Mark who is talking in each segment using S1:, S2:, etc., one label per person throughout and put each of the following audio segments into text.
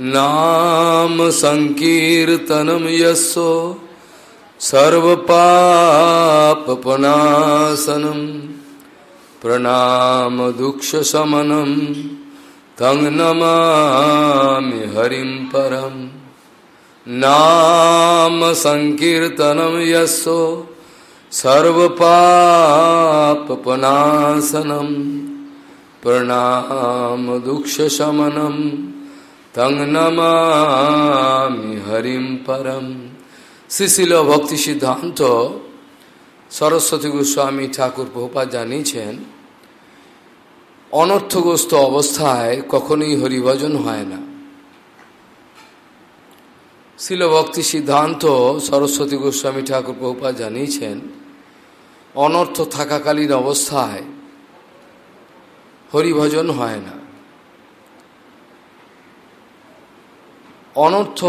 S1: नाम संकीर्तनम यस्सो सर्वपापनाशनम प्रणाम दुक्ष शमनम तंग नमा हरिम परम नाम संकीर्तनम यस्सो सर्वपापनाशनम प्रणाम दुक्ष शमनम তং নমামি হরিম পরম। শ্রীশিল ভক্তি সিদ্ধান্ত সরস্বতী গোস্বামী ঠাকুর প্রভুপা জানিয়েছেন, অনর্থগ্রস্ত অবস্থায় কখনোই হরিভজন হয় না। শিল ভক্তি সিদ্ধান্ত সরস্বতী গোস্বামী ঠাকুর প্রভুপা জানিয়েছেন, অনর্থ থাকাকালীন অবস্থায় হরিভজন হয় না। অনর্থ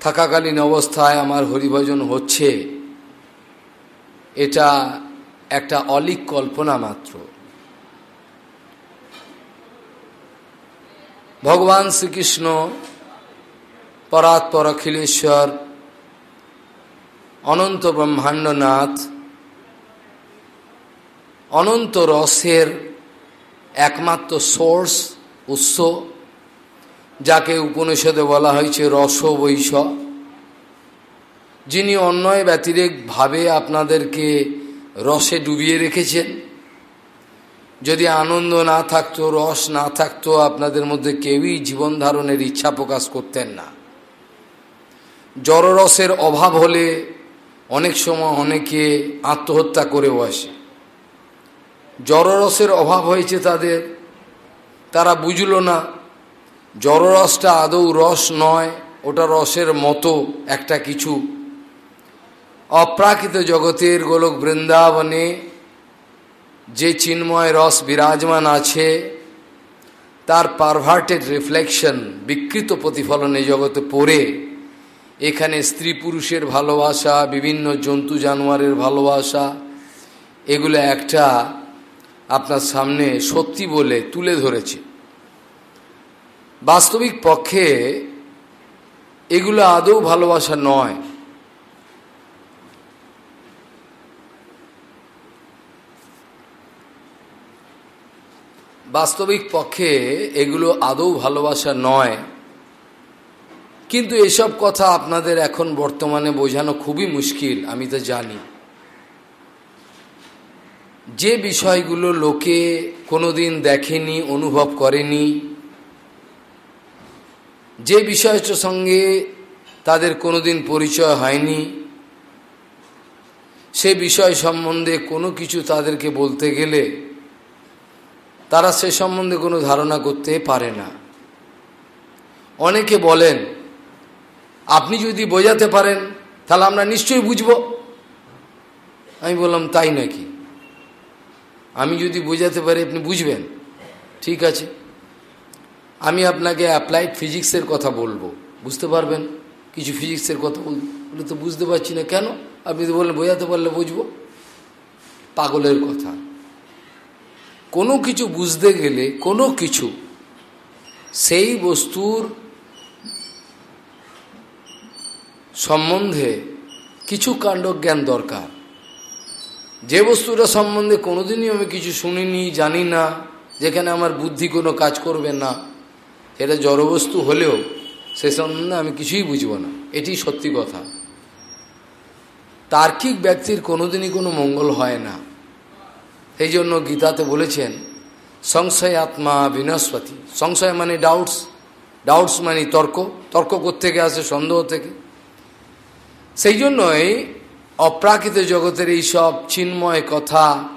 S1: থাকাকালীন অবস্থায় আমার হরিভজন হচ্ছে, এটা একটা অলিক কল্পনা মাত্র। ভগবান শ্রীকৃষ্ণ পরাৎপর অখিলেশ্বর অনন্ত ব্রহ্মাণ্ডনাথ, অনন্ত রসের একমাত্র সোর্স, উৎস যাকে উপনিষদে বলা হয়েছে রস বৈষ যিনি অন্যয় ব্যতিরেকভাবে আপনাদেরকে রসে ডুবিয়ে রেখেছেন। যদি আনন্দ না থাকতো, রস না থাকতো, আপনাদের মধ্যে কেউই জীবন ধারণের ইচ্ছা প্রকাশ করতেন না। জড়রসের অভাব হলে অনেক সময় অনেকে আত্মহত্যা করেও আসে। জড়রসের অভাব হয়েছে তাদের, তারা বুঝল না জড়রসটা আদৌ রস নয়, ওটা রসের মতো একটা কিছু। অপ্রাকৃত জগতের গোলক বৃন্দাবনে যে চিন্ময় রস বিরাজমান আছে, তার পারভার্টেড রিফ্লেকশন বিকৃত প্রতিফলনে জগতে পড়ে। এখানে স্ত্রী পুরুষের ভালোবাসা, বিভিন্ন জন্তু জানোয়ারের ভালোবাসা, এগুলো একটা আপনার সামনে সত্যি বলে তুলে ধরেছে। বাস্তবিক পক্ষে এগুলো আদৌ ভালোবাসা নয়। বাস্তবিক পক্ষে এগুলো আদৌ ভালোবাসা নয়। কিন্তু এসব কথা আপনাদের এখন বর্তমানে বোঝানো খুবই মুশকিল, আমি তো জানি। যে বিষয়গুলো লোকে কোনোদিন দেখেনি, অনুভব করেনি যে বিষয়টার সঙ্গে তাদের কোনোদিন পরিচয় হয়নি, সে বিষয় সম্বন্ধে কোনো কিছু তাদেরকে বলতে গেলে তারা সে সম্বন্ধে কোনো ধারণা করতে পারে না। অনেকে বলেন, আপনি যদি বোঝাতে পারেন, তাহলে আমরা নিশ্চয়ই বুঝব। আমি বললাম, তাই নাকি? আমি যদি বোঝাতে পারি, আপনি বুঝবেন। ঠিক আছে। আমি আপনাকে অ্যাপ্লাইড ফিজিক্সের কথা বলব। বুঝতে পারবেন? কিছু ফিজিক্সের কথা বলে তো বুঝতে পারছি না। কেন? আপনি তো বললেন, বোঝাতে পারলে বুঝব। পাগলের কথা। কোনো কিছু বুঝতে গেলে, কোনো কিছু, সেই বস্তুর সম্বন্ধে কিছু কাণ্ডজ্ঞান দরকার। যে বস্তুটা সম্বন্ধে কোনোদিনই আমি কিছু শুনিনি, জানি না, যেখানে আমার বুদ্ধি কোনো কাজ করবে না। সেটা জড়বস্তু হলেও সে সম্বন্ধে আমি কিছুই বুঝব না। এটি সত্যি কথা। তার্কিক ব্যক্তির কোনোদিনই কোনো মঙ্গল হয় না। সেই জন্য গীতাতে বলেছেন, সংশয় আত্মা বিনস্পতি সংশয় মানে ডাউটস ডাউটস মানে তর্ক। তর্ক থেকে আসে? সন্দেহ থেকে। সেই জন্যই অপ্রাকৃত জগতের এই সব চিন্ময় কথা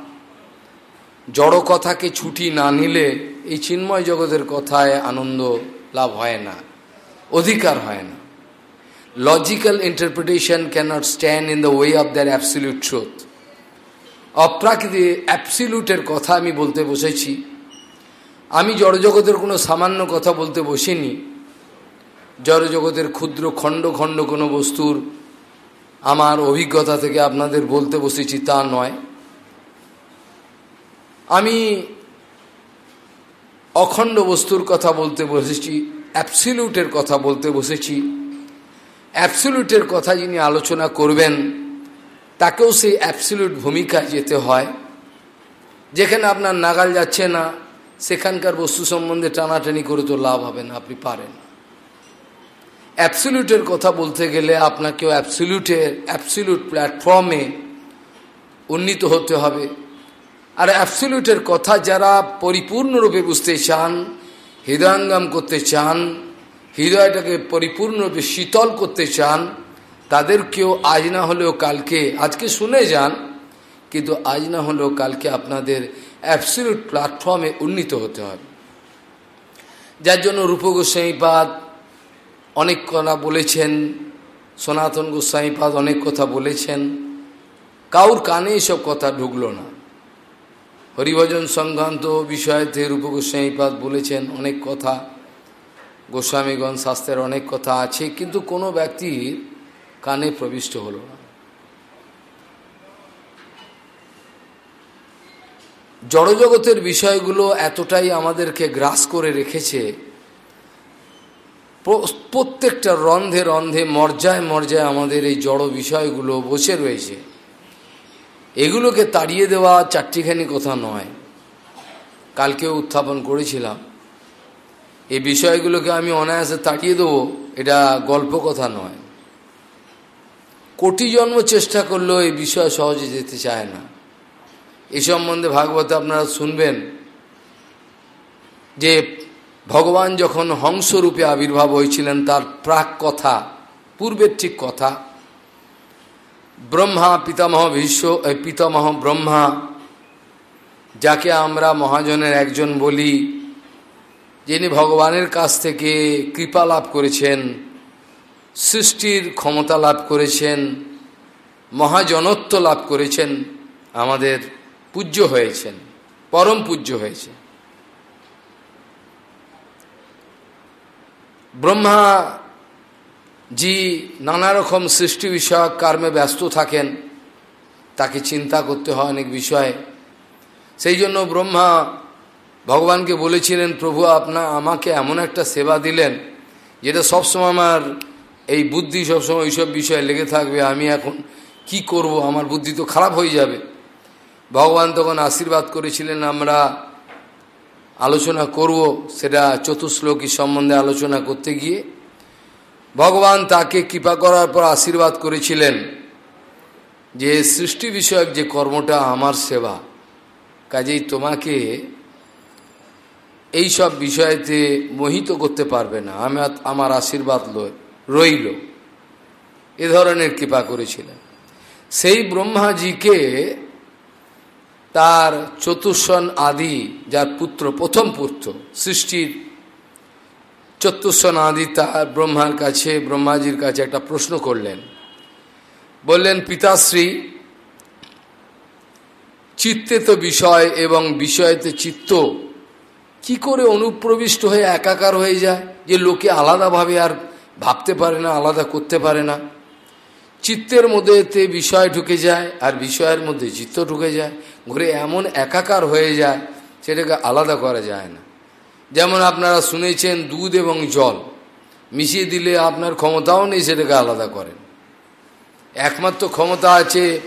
S1: জড় কথাকে ছুটি না নিলে এই চিন্ময় জগতের কথায় আনন্দ লাভ হয় না, অধিকার হয় না। Logical interpretation cannot stand in the way of their absolute truth অপ্রাকৃতি অ্যাবসিলিউটের কথা আমি বলতে বসেছি। আমি জড়জগতের কোনো সামান্য কথা বলতে বসিনি। জড়জগতের ক্ষুদ্র খণ্ড খণ্ড কোনো বস্তুর আমার অভিজ্ঞতা থেকে আপনাদের বলতে বসেছি তা নয়। আমি অখণ্ড বস্তুর কথা বলতে বসেছি অ্যাপসিলিউটের কথা বলতে বসেছি। অ্যাপসিলিউটের কথা যিনি আলোচনা করবেন, তাকেও সেই অ্যাপসিলিউট ভূমিকায় যেতে হয়। যেখানে আপনার নাগাল যাচ্ছে না, সেখানকার বস্তু সম্বন্ধে টানাটানি করে তো লাভ হবে না, আপনি পারেন। অ্যাপসিলিউটের কথা বলতে গেলে আপনাকেও অ্যাপসিলিউটের অ্যাপসিলিউট প্ল্যাটফর্মে উন্নীত হতে হবে। আর অ্যাবসলিউটের কথা যারা পরিপূর্ণরূপে বুঝতে চান, হৃদয়ঙ্গম করতে চান, হৃদয়টাকে পরিপূর্ণরূপে শীতল করতে চান তাদেরকেও আজ না হলেও কালকে, আজকে শুনে যান, কিন্তু আজ না হলেও কালকে আপনাদের অ্যাবসলিউট প্ল্যাটফর্মে উন্নীত হতে হবে। যার জন্য রূপ গোস্বাইপাদ অনেক কথা বলেছেন, সনাতন গোস্বাইপাদ অনেক কথা বলেছেন, কাউর কানে এসব কথা ঢুকলো না। হরিভজন সংক্রান্ত বিষয়তে রূপ গোস্বামীপাদ বলেছেন, অনেক কথা, গোস্বামীগণ শাস্ত্রের অনেক কথা আছে, কিন্তু কোনো ব্যক্তির কানে প্রবিষ্ট হল না। জড়জগতের বিষয়গুলো এতটাই আমাদেরকে গ্রাস করে রেখেছে প্রত্যেকটা রন্ধে রন্ধে, মর্যায় মর্যায় আমাদের এই জড় বিষয়গুলো বসে রয়েছে। এগুলোকে তাড়িয়ে দেওয়া চারটিখানি কথা নয়। কালকেও উত্থাপন করেছিলাম। এই বিষয়গুলোকে আমি অনায়াসে তাড়িয়ে দেবো, এটা গল্প কথা নয়। কোটি জন্ম চেষ্টা করলেও এই বিষয় সহজে যেতে চায় না। এ সম্বন্ধে ভাগবত আপনারা শুনবেন যে ভগবান যখন হংসরূপে আবির্ভাব হয়েছিলেন, তার প্রাক কথা, পূর্বের ঠিক কথা ব্রহ্মা পিতামহ বিশ্ব পিতামহ ব্রহ্মা, যাকে আমরা মহাজনের একজন বলি, যিনি ভগবানের কাছ থেকে কৃপা লাভ করেছেন, সৃষ্টির ক্ষমতা লাভ করেছেন, মহাজনত্ব লাভ করেছেন, আমাদের পূজ্য হয়েছেন, পরম পূজ্য হয়েছে ব্রহ্মা জি নানা রকম সৃষ্টি বিষয়ক কর্মে ব্যস্ত থাকেন। তাকে চিন্তা করতে হয় অনেক বিষয়ে। সেই জন্য ব্রহ্মা ভগবানকে বলেছিলেন, প্রভু, আপনা, আমাকে এমন একটা সেবা দিলেন, যেটা সবসময় আমার এই বুদ্ধি, সবসময় এইসব বিষয়ে লেগে থাকবে। আমি এখন কি করব? আমার বুদ্ধি তো খারাপ হয়ে যাবে। ভগবান তখন আশীর্বাদ করেছিলেন, আমরা আলোচনা করব। সেটা চতুশ্লোকী সম্বন্ধে আলোচনা করতে গিয়ে ভগবান তাকে কৃপা করার পর আশীর্বাদ করেছিলেন যে সৃষ্টি বিষয়ক যে কর্মটা আমার সেবা, কাজেই তোমাকে এই সব বিষয়তে মোহিত করতে পারবে না। আমি আমার আশীর্বাদ রইল। এ ধরনের কৃপা করেছিলেন। সেই ব্রহ্মাজিকে তার চতুর্শন আদি, যার পুত্র, প্রথম পুত্র, সৃষ্টির চতুর্শনাদি তার ব্রহ্মার কাছে, ব্রহ্মাজির কাছে একটা প্রশ্ন করলেন। বললেন, পিতাশ্রী, চিত্তে তো বিষয় এবং বিষয়তে চিত্ত। কি করে অনুপ্রবিষ্ট হয়ে একাকার হয়ে যায়? যে লোকে আলাদাভাবে আর ভাবতে পারে না, আলাদা করতে পারে না। চিত্তের মধ্যে তে বিষয় ঢুকে যায় আর বিষয়ের মধ্যে চিত্ত ঢুকে যায়। ঘুরে এমন একাকার হয়ে যায়, সেটাকে আলাদা করা যায় না। যেমন আপনারা শুনেছেন দুধ এবং জল। মিশিয়ে দিলে আপনার ক্ষমতাও নেই, সেটাকে আলাদা করেন। একমাত্র ক্ষমতা আছে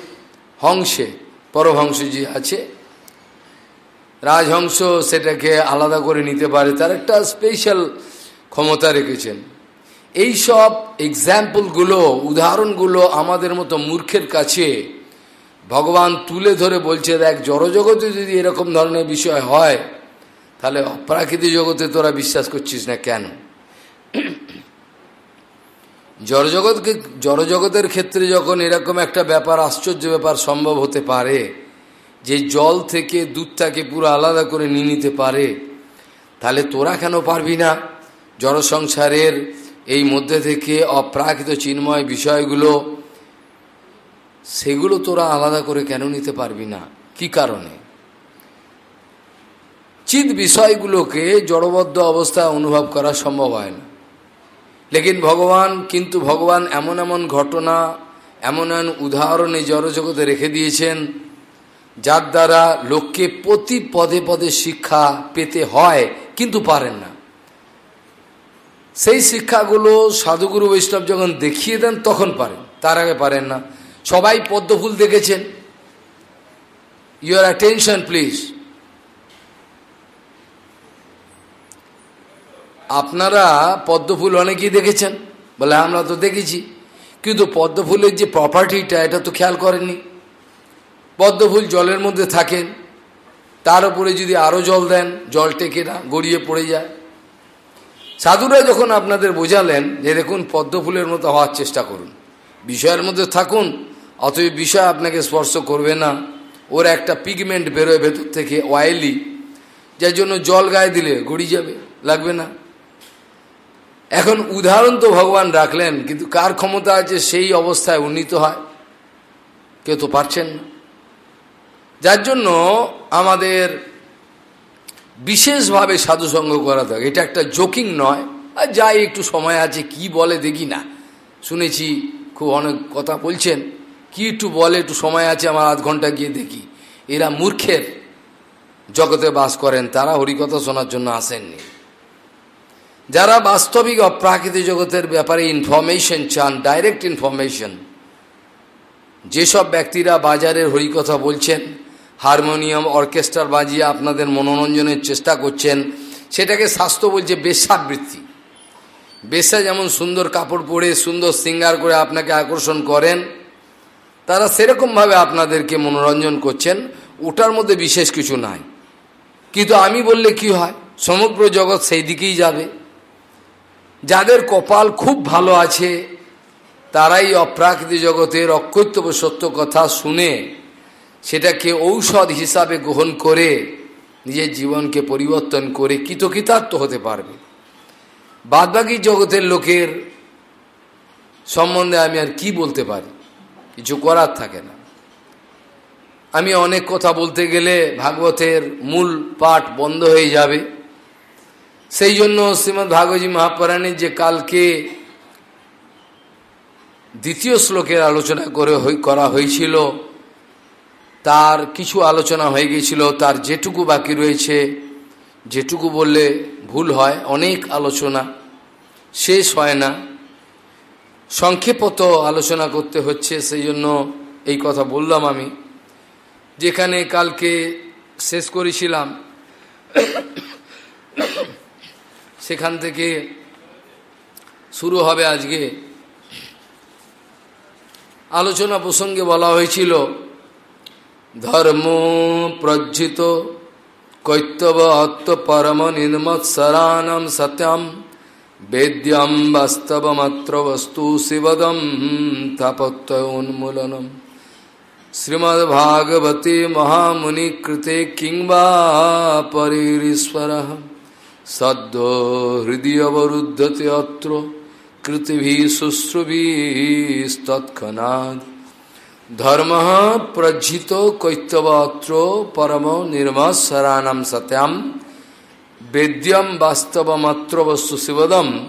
S1: হংসে পরহংস যে আছে। রাজহংস সেটাকে আলাদা করে নিতে পারে, তার একটা স্পেশাল ক্ষমতা রেখেছেন। এই সব এক্সাম্পলগুলো উদাহরণগুলো আমাদের মতো মূর্খের কাছে ভগবান তুলে ধরে বলছে, দেখ, জড়জগতে যদি এরকম ধরনের বিষয় হয় তাহলে অপ্রাকৃতিক জগতে তোরা বিশ্বাস করছিস না কেন? জড়জগৎকে, জড়জগতের ক্ষেত্রে যখন এরকম একটা ব্যাপার, আশ্চর্য ব্যাপার সম্ভব হতে পারে, যে জল থেকে দুধটাকে পুরো আলাদা করে নিয়ে নিতে পারে, তাহলে তোরা কেন পারবি না? জড় সংসারের এই মধ্যে থেকে অপ্রাকৃত চিন্ময় বিষয়গুলো, সেগুলো তোরা আলাদা করে কেন নিতে পারবি না? কি কারণে? চিত বিষয়গুলোকে জড়বদ্ধ অবস্থায় অনুভব করা সম্ভব হয় না। লেকিন ভগবান কিন্তু ভগবান এমন এমন ঘটনা, এমন এমন উদাহরণে জড়জগতে রেখে দিয়েছেন, যার দ্বারা লোককে প্রতি পদে পদে শিক্ষা পেতে হয়, কিন্তু পারেন না। সেই শিক্ষাগুলো সাধুগুরু বৈষ্ণব যখন দেখিয়ে দেন, তখন পারেন, তার আগে পারেন না। সবাই পদ্মফুল দেখেছেন। ইউর অ্যাটেনশন প্লিজ আপনারা পদ্মফুল অনেকেই দেখেছেন। বলে, আমরা তো দেখেছি। কিন্তু পদ্মফুলের যে প্রপার্টিটা এটা তো খেয়াল করেননি। পদ্মফুল জলের মধ্যে থাকেন। তার উপরে যদি আরও জল দেন, জল টেকে না, গড়িয়ে পড়ে যায়। সাধুরা যখন আপনাদের বোঝালেন যে, দেখুন, পদ্মফুলের মতো হওয়ার চেষ্টা করুন। বিষয়ের মধ্যে থাকুন, অতএব বিষয় আপনাকে স্পর্শ করবে না। ওর একটা পিগমেন্ট বেরোয় ভেতর থেকে অয়েলি যার জন্য জল গায়ে দিলে গড়িয়ে যাবে, লাগবে না। এখন উদাহরণ তো ভগবান রাখলেন, কিন্তু কার ক্ষমতা আছে সেই অবস্থায় উন্নীত হয়? কেউ তো পারছেন না। যার জন্য আমাদের বিশেষভাবে সাধুসঙ্গ করা থাকে এটা একটা জোকিং নয়। আর যাই একটু সময় আছে, কি বলে দেখি না। শুনেছি খুব অনেক কথা বলছেন। কি একটু বলে, একটু সময় আছে, আমার আধ ঘণ্টা গিয়ে দেখি। এরা মূর্খের জগতে বাস করেন, তারা হরিকথা শোনার জন্য আসেননি। যারা বাস্তবিক অপ্রাকৃতিক জগতের ব্যাপারে ইনফরমেশন চান ডাইরেক্ট ইনফরমেশন যেসব ব্যক্তিরা বাজারের হরিকথা বলছেন, হারমোনিয়াম, অর্কেস্ট্রার বাজিয়ে আপনাদের মনোরঞ্জনের চেষ্টা করছেন, সেটাকে স্বাস্থ্য বলছে বেশাবৃত্তি। বেশা যেমন সুন্দর কাপড় পরে, সুন্দর সিঙ্গার করে আপনাকে আকর্ষণ করেন, তারা সেরকমভাবে আপনাদেরকে মনোরঞ্জন করছেন, ওটার মধ্যে বিশেষ কিছু নাই। কিন্তু আমি বললে কি হয়? সমগ্র জগৎ সেই দিকেই যাবে। যাদের কপাল খুব ভালো আছে, তারাই অপ্রাকৃতিক জগতের অকৈত্যব সত্য কথা শুনে সেটাকে ঔষধ হিসাবে গ্রহণ করে নিজের জীবনকে পরিবর্তন করে কৃতকৃতার্থ হতে পারবে। বাদবাকি জগতের লোকের সম্বন্ধে আমি আর কি বলতে পারি? কিছু করার থাকে না। আমি অনেক কথা বলতে গেলে ভাগবতের মূল পাঠ বন্ধ হয়ে যাবে। সেই জন্য শ্রীমৎ ভাগবতী মহাপুরাণের যে কালকে দ্বিতীয় শ্লোকের আলোচনা করে করা হয়েছিল, তার কিছু আলোচনা হয়ে গেছিল তার যেটুকু বাকি রয়েছে, যেটুকু বললে ভুল হয়, অনেক আলোচনা শেষ হয় না। সংক্ষেপত আলোচনা করতে হচ্ছে, সেই জন্য এই কথা বললাম আমি। যেখানে কালকে শেষ করেছিলাম সেখান থেকে শুরু হবে আজকে। আলোচনা প্রসঙ্গে বলা হয়েছিল, ধর্ম প্রজ্জিত কৈতব অত্ত পরম নির্মৎসরাণম সত্যম বেদ্যম বাস্তবমাত্র বস্তু শিবদম তাপত্য উন্মূলনম। শ্রীমদ্ভাগবতে মহামুনি কৃতে কিংবা পরিশ্বর সদ্য হৃদয় অবরুদ্ধতে অত্র, কৃতিভি শুশ্রুভিস্তৎক্ষণাদ ধর্ম প্রজ্জিত কৈতবত্র পরম নির্মৎসরাণম সত্যাম। বেদ্যম বাস্তবমাত্র বস্তু শিবদম।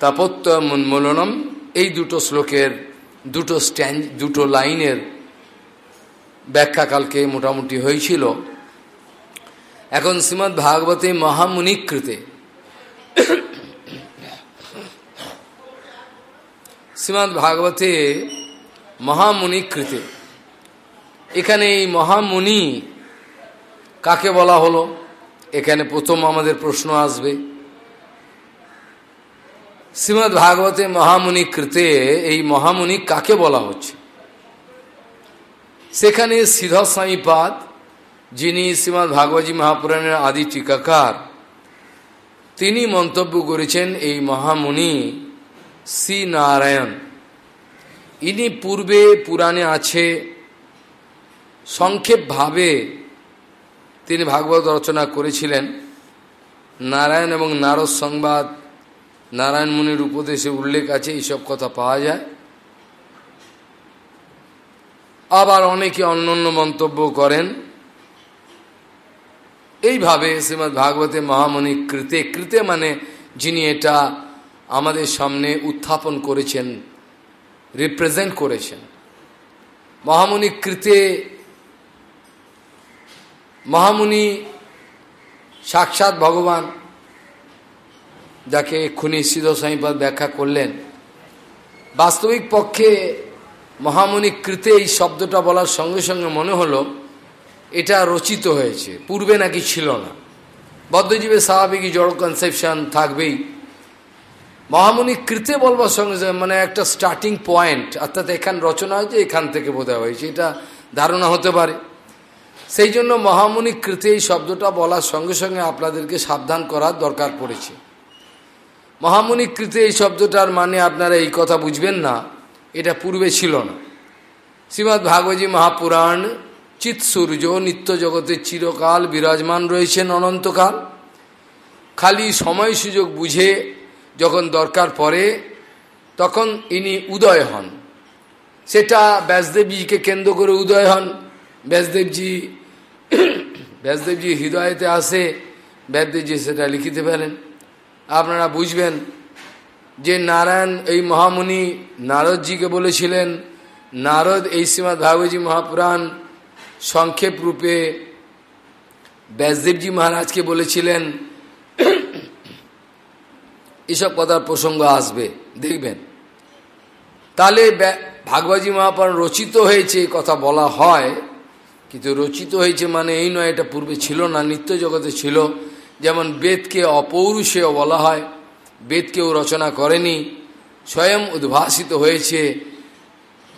S1: তাপত্য উন্মূলনম। এই দুটো শ্লোকের দুটো স্ট্যান্ড দুটো লাইনের ব্যাখ্যা কালকে মোটামুটি হয়েছিল। এখন শ্রীমৎ ভাগবতী মহামুনিকৃতে। শ্রীমৎ ভাগবতে মহামুনিকৃতে। এখানে এই মহামুনি কাকে বলা হলো? এখানে প্রথম আমাদের প্রশ্ন আসবে। শ্রীমৎ ভাগবতে মহামুনি কৃতে এই মহামুনি কাকে বলা হচ্ছে? সেখানে সিদ্ধস্বামীপাদ যিনি শ্রীমৎ ভাগবতী মহাপুরাণের আদি টিকাকার, তিনি মন্তব্য করেছেন এই মহামুনি শ্রী নারায়ণ। ইনি পূর্বে পুরাণে আছে, সংক্ষেপভাবে তিনি ভাগবত রচনা করেছিলেন। নারায়ণ এবং নারদ সংবাদ, নারায়ণ মুনির উপদেশে উল্লেখ আছে, এইসব কথা পাওয়া যায়। আবার অনেকে অন্য অন্য মন্তব্য করেন। এইভাবে শ্রীমৎ ভাগবতে মহামণি কৃতে কৃতে মানে যিনি এটা আমাদের সামনে উত্থাপন করেছেন রিপ্রেজেন্ট করেছেন। মহামুনি কৃতে মহামুনি সাক্ষাৎ ভগবান, যাকে এক্ষুনি সিদ্ধ সাইপাদ ব্যাখ্যা করলেন, বাস্তবিক পক্ষে মহামণি কৃতে এই শব্দটা বলার সঙ্গে সঙ্গে মনে হলো এটা রচিত হয়েছে। পূর্বে নাকি ছিল না। বদ্ধজীবের স্বাভাবিকই জড় কনসেপশন থাকবেই। মহামণি কৃতে বলবার সঙ্গে মানে একটা স্টার্টিং পয়েন্ট অর্থাৎ এখান রচনা হয়েছে, এখান থেকে বোধহয় হয়েছে। এটা ধারণা হতে পারে। সেই জন্য মহামণি কৃতে এই শব্দটা বলার সঙ্গে সঙ্গে আপনাদেরকে সাবধান করার দরকার পড়েছে। মহামণি কৃতে এই শব্দটার মানে আপনারা এই কথা বুঝবেন না, এটা পূর্বে ছিল না। শ্রীমৎ ভাগবতী মহাপুরাণ চিৎ সূর্য নিত্য জগতের চিরকাল বিরাজমান রয়েছেন অনন্তকাল। খালি সময় সুযোগ বুঝে যখন দরকার পড়ে, তখন ইনি উদয় হন। সেটা ব্যাসদেবজিকে কেন্দ্র করে উদয় হন। ব্যাসদেবজি ব্যাসদেবজি হৃদয়তে আসে, ব্যাসদেবজি সেটা লিখিতে পারেন। আপনারা বুঝবেন যে নারায়ণ এই মহামুনি নারদজিকে বলেছিলেন, নারদ এই শ্রীমৎ ভাগবতী মহাপুরাণ সংক্ষেপ রূপে ব্যাসদেবজি মহারাজকে বলেছিলেন, এসব কথার প্রসঙ্গ আসবে, দেখবেন। তাহলে ভাগবতী মহাপুরাণ রচিত হয়েছে কথা বলা হয়, কিন্তু রচিত হয়েছে মানে এই নয়, এটা পূর্বে ছিল না, নিত্য জগতে ছিল। যেমন বেদকে অপৌরুষেও বলা হয় বেদ কেউ রচনা করেনি, স্বয়ং উদ্ভাসিত হয়েছে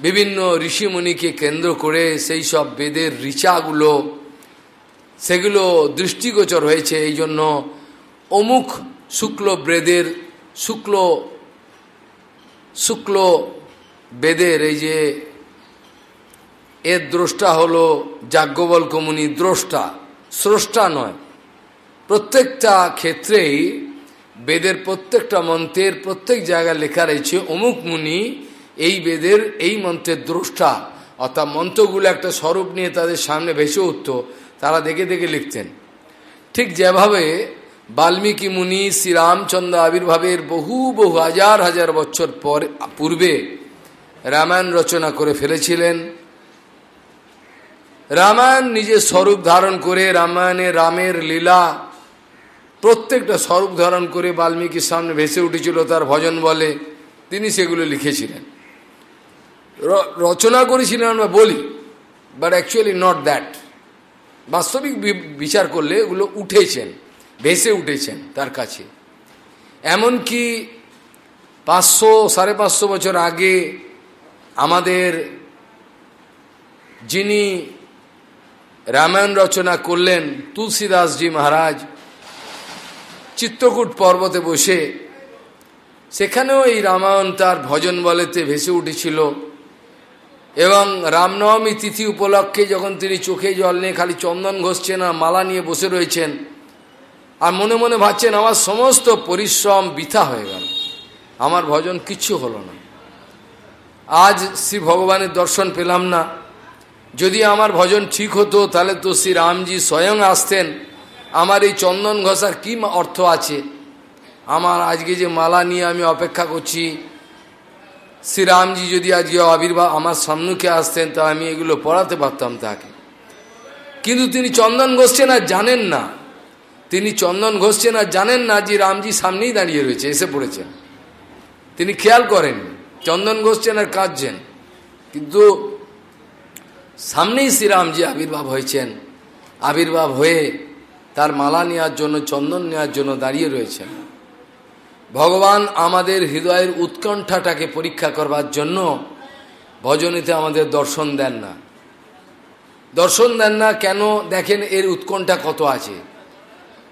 S1: বিভিন্ন ঋষিমণিকে কেন্দ্র করে সেই সব বেদের ঋচাগুলো, সেগুলো দৃষ্টিগোচর হয়েছে। এই জন্য অমুক শুক্ল বেদের শুক্ল শুক্ল বেদের এই যে এর দ্রষ্টা হলো যাজ্ঞবল কমুনি দ্রষ্টা, স্রষ্টা নয়। প্রত্যেকটা ক্ষেত্রেই বেদের প্রত্যেকটা মন্ত্রের প্রত্যেক জায়গায় লেখা রয়েছে, অমুক মুনি এই বেদের এই মন্ত্রের দ্রষ্টা, অর্থাৎ মন্ত্রগুলো একটা স্বরূপ নিয়ে তাদের সামনে ভেসে উঠত, তারা দেখে দেখে লিখতেন। ঠিক যেভাবে বাল্মীকি মুনি শ্রীরামচন্দ্র আবির্ভাবের বহু বহু হাজার হাজার বছর পর, পূর্বে রামায়ণ রচনা করে ফেলেছিলেন। রামায়ণ নিজের স্বরূপ ধারণ করে, রামায়ণে রামের লীলা প্রত্যেকটা স্বরূপ ধারণ করে বাল্মীকির সামনে ভেসে উঠেছিল, তার ভজন বলে তিনি সেগুলো লিখেছিলেন। রচনা করেছিলেন আমরা বলি বাট অ্যাকচুয়ালি নট দ্যাট বাস্তবিক বিচার করলে এগুলো উঠেছেন, ভেসে উঠেছেন তার কাছে। এমনকি পাঁচশো, সাড়ে পাঁচশো বছর আগে আমাদের যিনি রামায়ণ রচনা করলেন, তুলসীদাসজি মহারাজ, চিত্রকূট পর্বতে বসে, সেখানেও এই রামায়ণ তার ভজন বলেতে ভেসে উঠেছিল। এবং রামনবমী তিথি উপলক্ষে যখন তিনি চোখে জল নিয়ে খালি চন্দন ঘষছেন আর মালা নিয়ে বসে রয়েছেন, আর মনে মনে ভাবছেন, আমার সমস্ত পরিশ্রম বৃথা হয়ে গেল। আমার ভজন কিচ্ছু হলো না। আজ শ্রী ভগবানের দর্শন পেলাম না। যদি আমার ভজন ঠিক হতো, তাহলে তো শ্রী রামজি স্বয়ং আসতেন। আমার এই চন্দন ঘষার কী অর্থ আছে? আমার আজকে যে মালা নিয়ে আমি অপেক্ষা করছি শ্রীরামজি যদি আজকে আবির্ভাব আমার সামনুখে আসতেন, তা আমি এগুলো পড়াতে পারতাম তাকে। কিন্তু তিনি চন্দন ঘষছেন আর জানেন না। তিনি চন্দন ঘষছেন আর জানেন না যে রামজি সামনেই দাঁড়িয়ে রয়েছে, এসে পড়েছেন। তিনি খেয়াল করেন, চন্দন ঘষছেন আর কাঁদছেন। কিন্তু সামনেই শ্রীরামজি আবির্ভাব হয়েছেন। আবির্ভাব হয়ে তার মালা নেওয়ার জন্য, চন্দন নেওয়ার জন্য দাঁড়িয়ে রয়েছেন। ভগবান আমাদের হৃদয়ের উৎকণ্ঠাটাকে পরীক্ষা করবার জন্য ভজনীতে আমাদের দর্শন দেন না। দর্শন দেন না কেন দেখেন এর উৎকণ্ঠা কত আছে।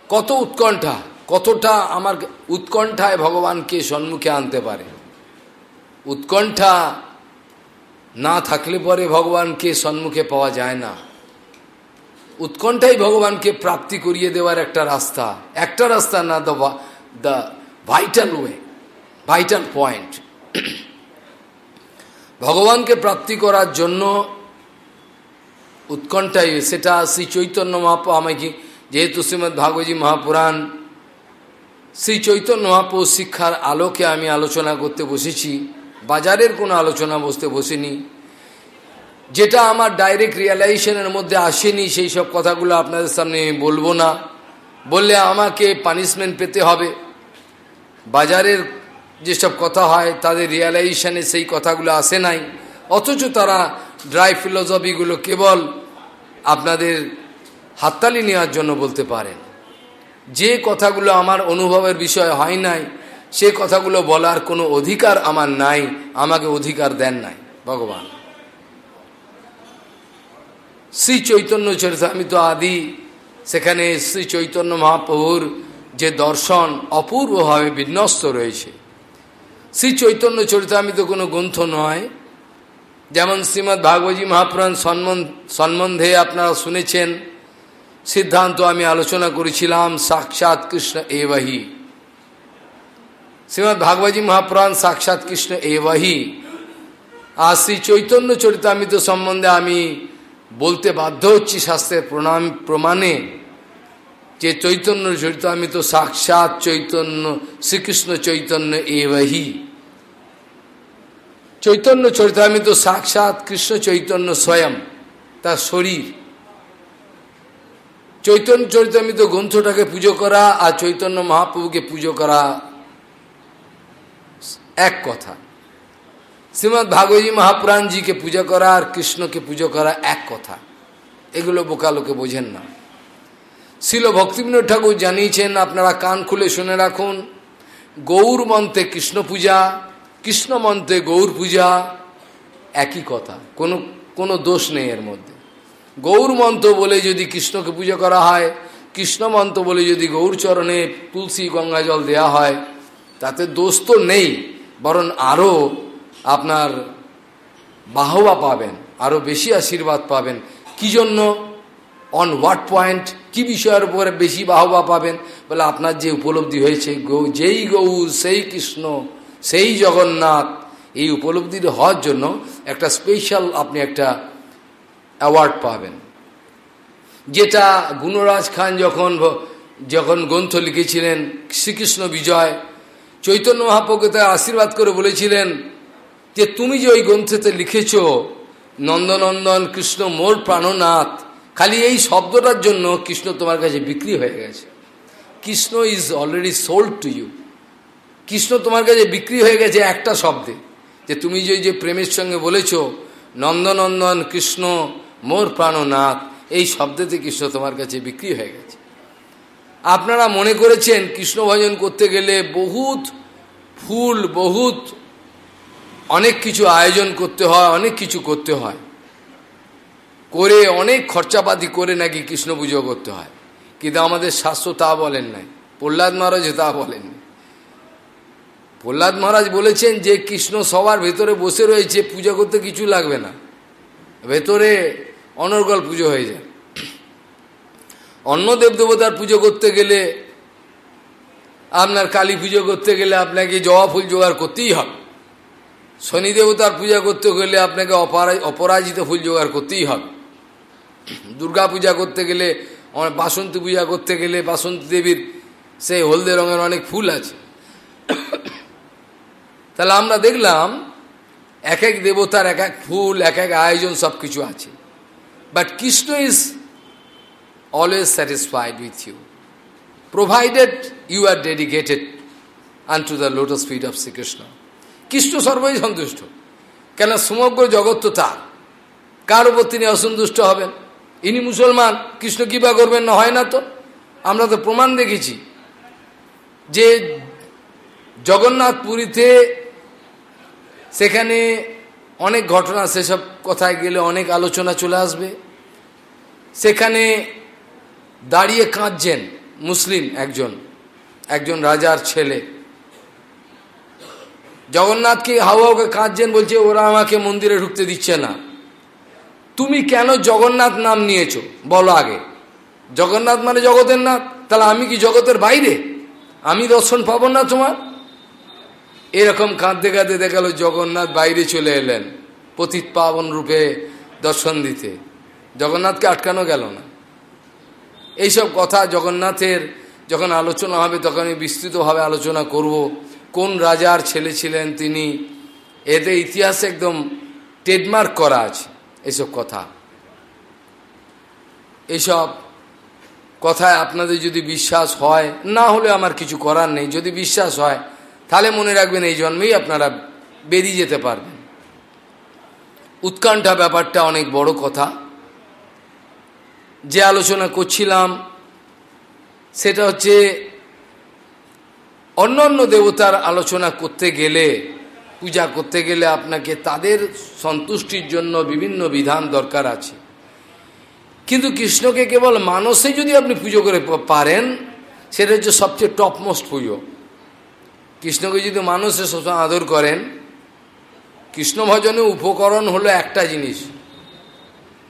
S1: কত উৎকণ্ঠা, কতটা আমার উৎকণ্ঠায় ভগবানকে সম্মুখে আনতে পারে। উৎকণ্ঠা না থাকলে পরে ভগবানকে সম্মুখে পাওয়া যায় না। উৎকণ্ঠাই ভগবানকে প্রাপ্তি করিয়ে দেওয়ার একটা রাস্তা। একটা রাস্তা না the vital way vital point ভগবানকে প্রাপ্তি করার জন্য উৎকণ্ঠাই সেটা শ্রী চৈতন্য মহাপ আমাকে যেহেতু শ্রীমৎ ভাগবতী মহাপুরাণ, শ্রী চৈতন্য মহাপ্রু শিক্ষার আলোকে আমি আলোচনা করতে বসেছি, বাজারের কোনো আলোচনা বসতে বসিনি, যেটা আমার ডাইরেক্ট রিয়ালাইজেশনের মধ্যে আসেনি, সেই সব কথাগুলো আপনাদের সামনে বলব না। বললে আমাকে পানিশমেন্ট পেতে হবে। বাজারের যেসব কথা হয়, তাদের রিয়ালাইজেশনে সেই কথাগুলো আসে নাই। অথচ তারা ড্রাই ফিলোসফিগুলো কেবল আপনাদের হাততালি নেওয়ার জন্য বলতে পারেন। যে কথাগুলো আমার অনুভবের বিষয় হয় নাই, সে কথাগুলো বলার কোনো অধিকার আমার নাই, আমাকে অধিকার দেন নাই, ভগবান। শ্রী চৈতন্য চরিতামিত আদি, সেখানে শ্রী চৈতন্য মহাপ্রভুর যে দর্শন অপূর্বভাবে বিন্যস্ত রয়েছে। শ্রী চৈতন্য চরিতামিত কোনো গ্রন্থ নয়। যেমন শ্রীমৎ ভাগবতী মহাপুরাণ সম্বন্ধে আপনারা শুনেছেন, সিদ্ধান্ত আমি আলোচনা করেছিলাম, সাক্ষাৎ কৃষ্ণ এবাহি। শ্রীমৎ ভাগবতী মহাপুরাণ সাক্ষাৎ কৃষ্ণ এবাহি। আর শ্রী চৈতন্য চরিতামিত সম্বন্ধে আমি বলতে বাধ্য হচ্ছি শাস্ত্রের প্রণাম, প্রমাণে। যে চৈতন্য চরিত আমি তো সাক্ষাৎ চৈতন্য, শ্রীকৃষ্ণ চৈতন্য এবাহি। চৈতন্য চরিতামিত সাক্ষাৎ কৃষ্ণ চৈতন্য স্বয়ং, তার শরীর। চৈতন্য চরিতামিত গ্রন্থটাকে পুজো করা আর চৈতন্য মহাপ্রভুকে পুজো করা। এক কথা। শ্রীমৎ ভাগবতী মহাপুরাণজিকে পূজা করা আর কৃষ্ণকে পুজো করা এক কথা। এগুলো বোকা লোকে বোঝেন না। শিল ভক্তিবিনোদ ঠাকুর জানিয়েছেন, আপনারা কান খুলে শুনে রাখুন। গৌর মন্ত্রে কৃষ্ণ পূজা, কৃষ্ণ মন্ত্রে গৌর পূজা, একই কথা, কোনো কোনো দোষ নেই এর মধ্যে। গৌর মন্ত্র বলে যদি কৃষ্ণকে পূজা করা হয়, কৃষ্ণ মন্ত্র বলে যদি গৌর চরণে তুলসী গঙ্গা জল দেওয়া হয়, তাতে দোষ তো নেই, বরং আরও আপনার বাহবা পাবেন, আরও বেশি আশীর্বাদ পাবেন। কি জন্য? অন হোয়াট পয়েন্ট কি বিষয়ের উপরে বেশি বাহবা পাবেন? বলে আপনার যে উপলব্ধি হয়েছে, গৌ, যেই গৌ, সেই কৃষ্ণ, সেই জগন্নাথ, এই উপলব্ধিটা হওয়ার জন্য একটা স্পেশাল আপনি একটা অ্যাওয়ার্ড পাবেন। যেটা গুণরাজ খান যখন যখন গ্রন্থ লিখেছিলেন, শ্রীকৃষ্ণ বিজয়, চৈতন্য মহাপ্রকে আশীর্বাদ করে বলেছিলেন যে, তুমি যে ওই গ্রন্থেতে লিখেছ, নন্দনন্দন কৃষ্ণ মোর প্রাণনাথ খালি এই শব্দটার জন্য কৃষ্ণ তোমার কাছে বিক্রি হয়ে গেছে। Krishna is already sold to you Krishna তোমার কাছে বিক্রি হয়ে গেছে একটা শব্দে। যে তুমি যে যে প্রেমের সঙ্গে বলেছ, নন্দনন্দন কৃষ্ণ, মোর প্রাণনাথ, এই শব্দতে কৃষ্ণ তোমার কাছে বিক্রি হয়ে গেছে। আপনারা মনে করেছেন কৃষ্ণ ভজন করতে গেলে বহুত ফুল, বহুত অনেক কিছু আয়োজন করতে হয়, অনেক কিছু করতে হয়। করে, অনেক খরচাপাতি করে নাকি কৃষ্ণ পুজো করতে হয়। কিন্তু আমাদের শাস্ত্র তা বলেন নাই। প্রহ্লাদ মহারাজ তা বলেন প্রহ্লাদ মহারাজ বলেছেন যে, কৃষ্ণ সবার ভেতরে বসে রয়েছে, পূজা করতে কিছু লাগবে না। ভেতরে অনর্গল পুজো হয়ে যায়। অন্য দেব দেবতার পুজো করতে গেলে, আপনার কালী পুজো করতে গেলে আপনাকে জবা ফুল জোগাড় করতেই হবে। শনি দেবতার পূজা করতে গেলে আপনাকে অপরাজিত ফুল জোগাড় করতেই হবে। দুর্গা পূজা করতে গেলে বাসন্তী পূজা করতে গেলে বাসন্তী দেবীর সেই হলদে রঙের অনেক ফুল আছে। তাহলে আমরা দেখলাম এক এক দেবতার এক এক ফুল, এক এক আয়োজন সব কিছু আছে। But Krishna is always satisfied with you provided you are dedicated unto the lotus feet of Shrikrishna Krishna সর্বই সন্তুষ্ট। কেন সমগ্র জগৎ তো তার। কার উপর তিনি অসন্তুষ্ট হবেন? ইনি মুসলমান, কৃষ্ণ কৃপা করবেন না, হয় না তো? আমরা তো প্রমাণ দেখেছি যে জগন্নাথ পুরীতে সেখানে অনেক ঘটনা, সেসব কথায় গেলে অনেক আলোচনা চলে আসবে। সেখানে দাঁড়িয়ে কাঁদছেন মুসলিম একজন একজন রাজার ছেলে। জগন্নাথকে হাওয়াকে কাঁদছেন, বলছে, ওরা আমাকে মন্দিরে ঢুকতে দিচ্ছে না। তুমি কেন জগন্নাথ নাম নিয়েছো? বলো আগে। জগন্নাথ মানে জগতের নাথ তাহলে আমি কি জগতের বাইরে? আমি দর্শন পাবো না তোমার? এরকম কাঁদতে কাঁদতে দেখাল জগন্নাথ বাইরে চলে এলেন, পতিত পাবন রূপে দর্শন দিতে। জগন্নাথকে আটকানো গেল না। এইসব কথা জগন্নাথের যখন আলোচনা হবে তখন আমি বিস্তৃতভাবে আলোচনা করব। কোন রাজার ছেলে ছিলেন তিনি? এতে ইতিহাসে একদম ট্রেডমার্ক করা আছে। এইসব কথা। এসব কথায় আপনাদের যদি বিশ্বাস হয়, না হলে আমার কিছু করার নেই। যদি বিশ্বাস হয়, তাহলে মনে রাখবেন এই জন্মেই আপনারা বেরিয়ে যেতে পারবেন। উৎকণ্ঠা ব্যাপারটা অনেক বড় কথা। যে আলোচনা করছিলাম, সেটা হচ্ছে অন্য অন্য দেবতার আলোচনা করতে গেলে পূজা করতে গেলে আপনাকে তাদের সন্তুষ্টির জন্য বিভিন্ন বিধান দরকার আছে। কিন্তু কৃষ্ণকে কেবল মানসে যদি আপনি পুজো করে পারেন, সেটা হচ্ছে সবচেয়ে টপমোস্ট পুজো। কৃষ্ণকে যদি মানুষে সবসময় আদর করেন, কৃষ্ণ ভজনে উপকরণ হলো একটা জিনিস।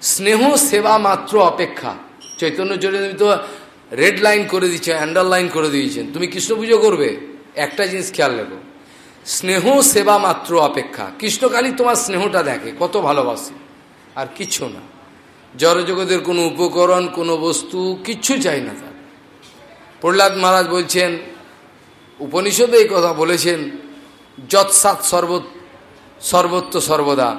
S1: স্নেহ, সেবা মাত্র অপেক্ষা। চৈতন্য চরিত্র তো রেড লাইন করে দিচ্ছে আন্ডারলাইন করে দিয়েছেন। তুমি কৃষ্ণ পুজো করবে, একটা জিনিস খেয়াল রেখো। স্নেহ সেবা মাত্র অপেক্ষা। কৃষ্ণকালী তোমার স্নেহটা দেখে, কত ভালোবাসে। আর কিচ্ছু না। জড়জগতের কোনো উপকরণ, কোনো বস্তু, কিচ্ছু চাই না তার। প্রহ্লাদ মহারাজ বলছেন, উপনিষদে এই কথা বলেছেন যৎসাত সর্ব সর্বত্র সর্বদা।